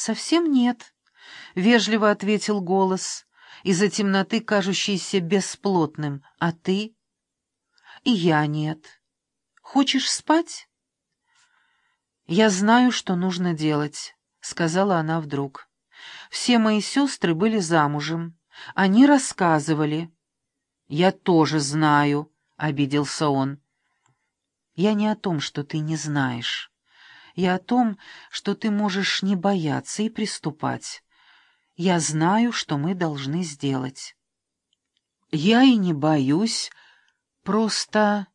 «Совсем нет», — вежливо ответил голос, из-за темноты кажущийся бесплотным. «А ты?» «И я нет. Хочешь спать?» «Я знаю, что нужно делать», — сказала она вдруг. «Все мои сестры были замужем. Они рассказывали». «Я тоже знаю», — обиделся он. «Я не о том, что ты не знаешь. Я о том, что ты можешь не бояться и приступать. Я знаю, что мы должны сделать». «Я и не боюсь, просто...»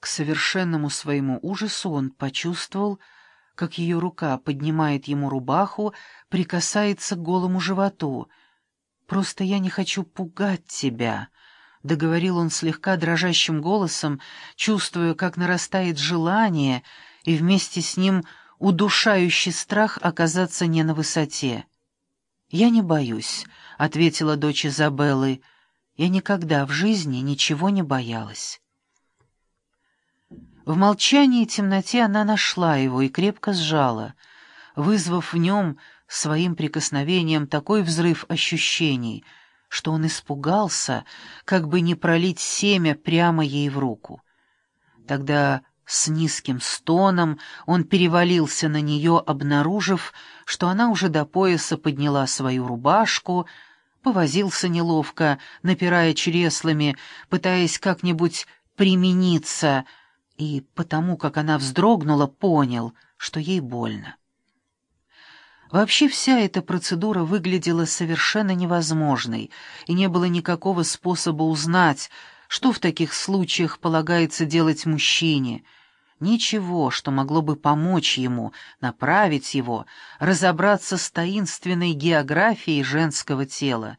К совершенному своему ужасу он почувствовал, как ее рука поднимает ему рубаху, прикасается к голому животу. «Просто я не хочу пугать тебя», — договорил он слегка дрожащим голосом, чувствуя, как нарастает желание, и вместе с ним удушающий страх оказаться не на высоте. «Я не боюсь», — ответила дочь Изабеллы. «Я никогда в жизни ничего не боялась». В молчании и темноте она нашла его и крепко сжала, вызвав в нем своим прикосновением такой взрыв ощущений, что он испугался, как бы не пролить семя прямо ей в руку. Тогда с низким стоном он перевалился на нее, обнаружив, что она уже до пояса подняла свою рубашку, повозился неловко, напирая чреслами, пытаясь как-нибудь примениться — и потому, как она вздрогнула, понял, что ей больно. Вообще вся эта процедура выглядела совершенно невозможной, и не было никакого способа узнать, что в таких случаях полагается делать мужчине. Ничего, что могло бы помочь ему, направить его, разобраться с таинственной географией женского тела.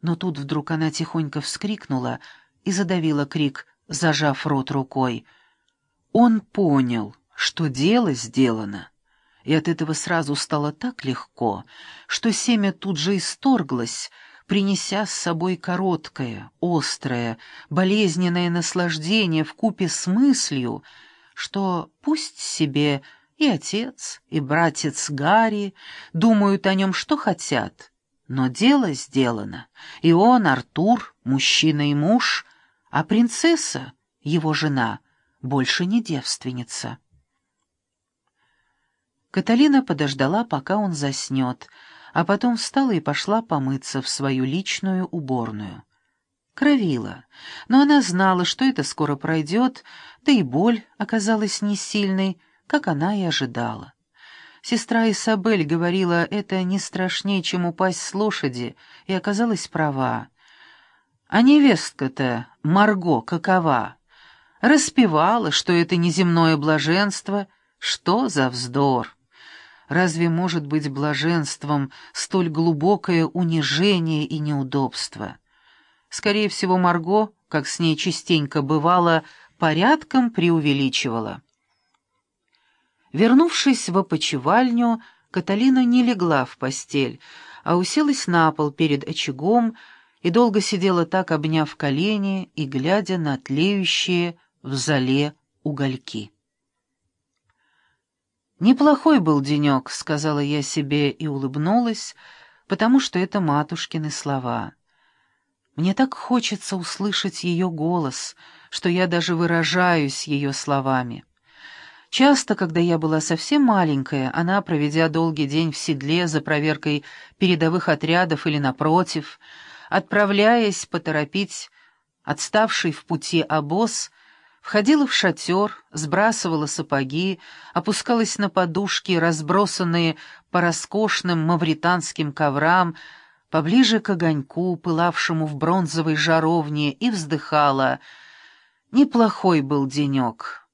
Но тут вдруг она тихонько вскрикнула и задавила крик, зажав рот рукой — он понял, что дело сделано, и от этого сразу стало так легко, что семя тут же исторглось, принеся с собой короткое, острое, болезненное наслаждение в купе с мыслью, что пусть себе и отец, и братец Гарри думают о нем, что хотят, но дело сделано, и он, Артур, мужчина и муж, а принцесса, его жена — больше не девственница. Каталина подождала, пока он заснет, а потом встала и пошла помыться в свою личную уборную. Кровила, но она знала, что это скоро пройдет, да и боль оказалась не сильной, как она и ожидала. Сестра Исабель говорила, это не страшнее, чем упасть с лошади, и оказалась права. А невестка-то, Марго, какова? распевала, что это неземное блаженство. Что за вздор! Разве может быть блаженством столь глубокое унижение и неудобство? Скорее всего, Марго, как с ней частенько бывало, порядком преувеличивала. Вернувшись в опочивальню, Каталина не легла в постель, а уселась на пол перед очагом и долго сидела так, обняв колени и глядя на тлеющие, в зале угольки. «Неплохой был денек», — сказала я себе и улыбнулась, потому что это матушкины слова. Мне так хочется услышать ее голос, что я даже выражаюсь ее словами. Часто, когда я была совсем маленькая, она, проведя долгий день в седле за проверкой передовых отрядов или напротив, отправляясь поторопить отставший в пути обоз, Входила в шатер, сбрасывала сапоги, опускалась на подушки, разбросанные по роскошным мавританским коврам, поближе к огоньку, пылавшему в бронзовой жаровне, и вздыхала. Неплохой был денек.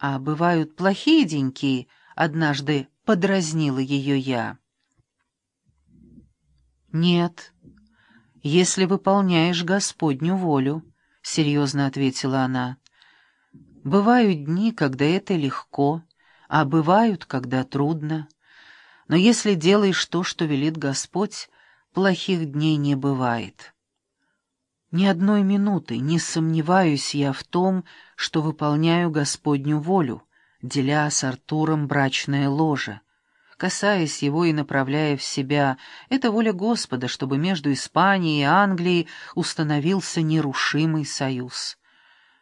А бывают плохие деньки, однажды подразнила ее я. Нет, если выполняешь Господню волю, — серьезно ответила она. Бывают дни, когда это легко, а бывают, когда трудно. Но если делаешь то, что велит Господь, плохих дней не бывает. Ни одной минуты не сомневаюсь я в том, что выполняю Господню волю, деля с Артуром брачное ложе. касаясь его и направляя в себя. Это воля Господа, чтобы между Испанией и Англией установился нерушимый союз.